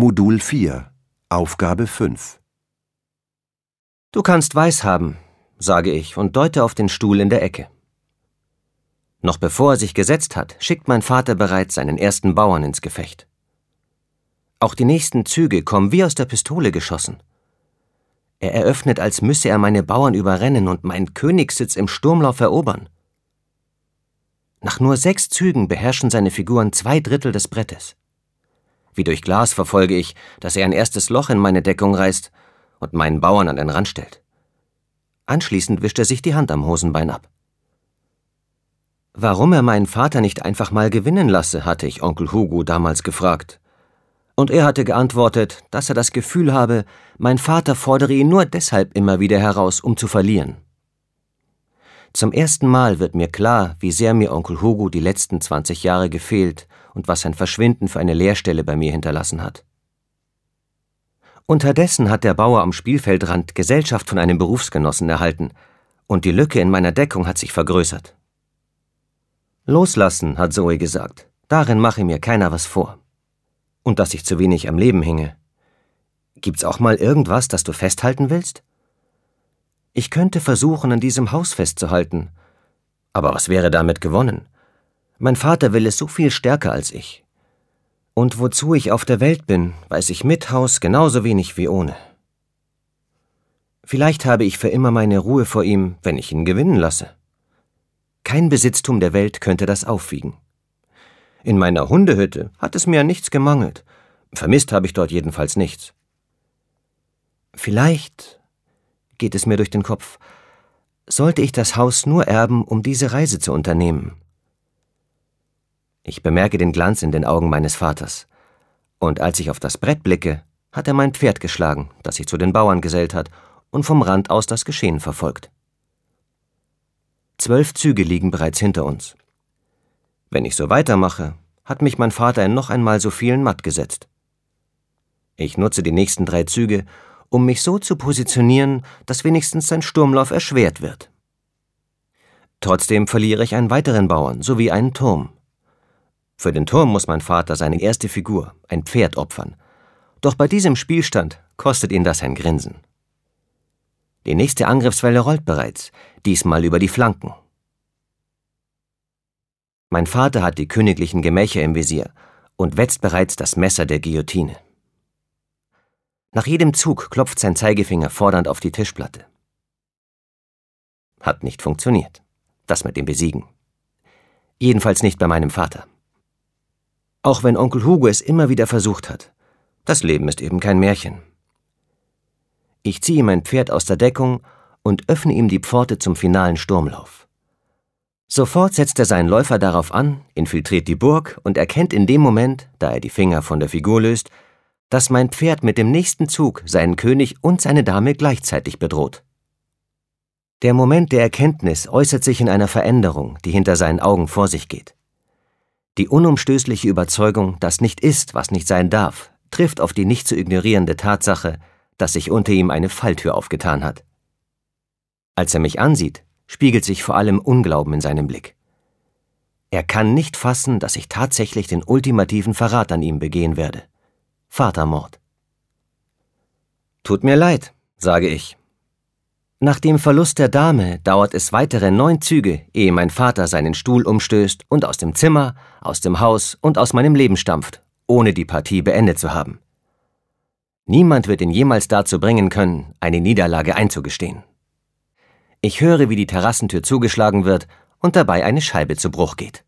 Modul 4 Aufgabe 5 Du kannst Weiß haben, sage ich und deute auf den Stuhl in der Ecke. Noch bevor er sich gesetzt hat, schickt mein Vater bereits seinen ersten Bauern ins Gefecht. Auch die nächsten Züge kommen wie aus der Pistole geschossen. Er eröffnet, als müsse er meine Bauern überrennen und meinen Königssitz im Sturmlauf erobern. Nach nur sechs Zügen beherrschen seine Figuren zwei Drittel des Brettes. Wie durch Glas verfolge ich, dass er ein erstes Loch in meine Deckung reißt und meinen Bauern an den Rand stellt. Anschließend wischt er sich die Hand am Hosenbein ab. Warum er meinen Vater nicht einfach mal gewinnen lasse, hatte ich Onkel Hugo damals gefragt. Und er hatte geantwortet, dass er das Gefühl habe, mein Vater fordere ihn nur deshalb immer wieder heraus, um zu verlieren. Zum ersten Mal wird mir klar, wie sehr mir Onkel Hugo die letzten 20 Jahre gefehlt und was sein Verschwinden für eine Leerstelle bei mir hinterlassen hat. Unterdessen hat der Bauer am Spielfeldrand Gesellschaft von einem Berufsgenossen erhalten, und die Lücke in meiner Deckung hat sich vergrößert. Loslassen, hat Zoe gesagt, darin mache mir keiner was vor. Und dass ich zu wenig am Leben hinge. Gibt's auch mal irgendwas, das du festhalten willst? Ich könnte versuchen, an diesem Haus festzuhalten. Aber was wäre damit gewonnen? Mein Vater will es so viel stärker als ich. Und wozu ich auf der Welt bin, weiß ich mit Haus genauso wenig wie ohne. Vielleicht habe ich für immer meine Ruhe vor ihm, wenn ich ihn gewinnen lasse. Kein Besitztum der Welt könnte das aufwiegen. In meiner Hundehütte hat es mir an nichts gemangelt. Vermisst habe ich dort jedenfalls nichts. Vielleicht, geht es mir durch den Kopf, sollte ich das Haus nur erben, um diese Reise zu unternehmen. Ich bemerke den Glanz in den Augen meines Vaters. Und als ich auf das Brett blicke, hat er mein Pferd geschlagen, das sich zu den Bauern gesellt hat und vom Rand aus das Geschehen verfolgt. Zwölf Züge liegen bereits hinter uns. Wenn ich so weitermache, hat mich mein Vater in noch einmal so vielen matt gesetzt. Ich nutze die nächsten drei Züge, um mich so zu positionieren, dass wenigstens sein Sturmlauf erschwert wird. Trotzdem verliere ich einen weiteren Bauern sowie einen Turm. Für den Turm muss mein Vater seine erste Figur, ein Pferd, opfern. Doch bei diesem Spielstand kostet ihn das ein Grinsen. Die nächste Angriffswelle rollt bereits, diesmal über die Flanken. Mein Vater hat die königlichen Gemächer im Visier und wetzt bereits das Messer der Guillotine. Nach jedem Zug klopft sein Zeigefinger fordernd auf die Tischplatte. Hat nicht funktioniert. Das mit dem Besiegen. Jedenfalls nicht bei meinem Vater. Auch wenn Onkel Hugo es immer wieder versucht hat. Das Leben ist eben kein Märchen. Ich ziehe mein Pferd aus der Deckung und öffne ihm die Pforte zum finalen Sturmlauf. Sofort setzt er seinen Läufer darauf an, infiltriert die Burg und erkennt in dem Moment, da er die Finger von der Figur löst, dass mein Pferd mit dem nächsten Zug seinen König und seine Dame gleichzeitig bedroht. Der Moment der Erkenntnis äußert sich in einer Veränderung, die hinter seinen Augen vor sich geht. Die unumstößliche Überzeugung, dass nicht ist, was nicht sein darf, trifft auf die nicht zu ignorierende Tatsache, dass sich unter ihm eine Falltür aufgetan hat. Als er mich ansieht, spiegelt sich vor allem Unglauben in seinem Blick. Er kann nicht fassen, dass ich tatsächlich den ultimativen Verrat an ihm begehen werde. Vatermord. Tut mir leid, sage ich nach dem Verlust der Dame dauert es weitere neun Züge, ehe mein Vater seinen Stuhl umstößt und aus dem Zimmer, aus dem Haus und aus meinem Leben stampft, ohne die Partie beendet zu haben. Niemand wird ihn jemals dazu bringen können, eine Niederlage einzugestehen. Ich höre, wie die Terrassentür zugeschlagen wird und dabei eine Scheibe zu Bruch geht.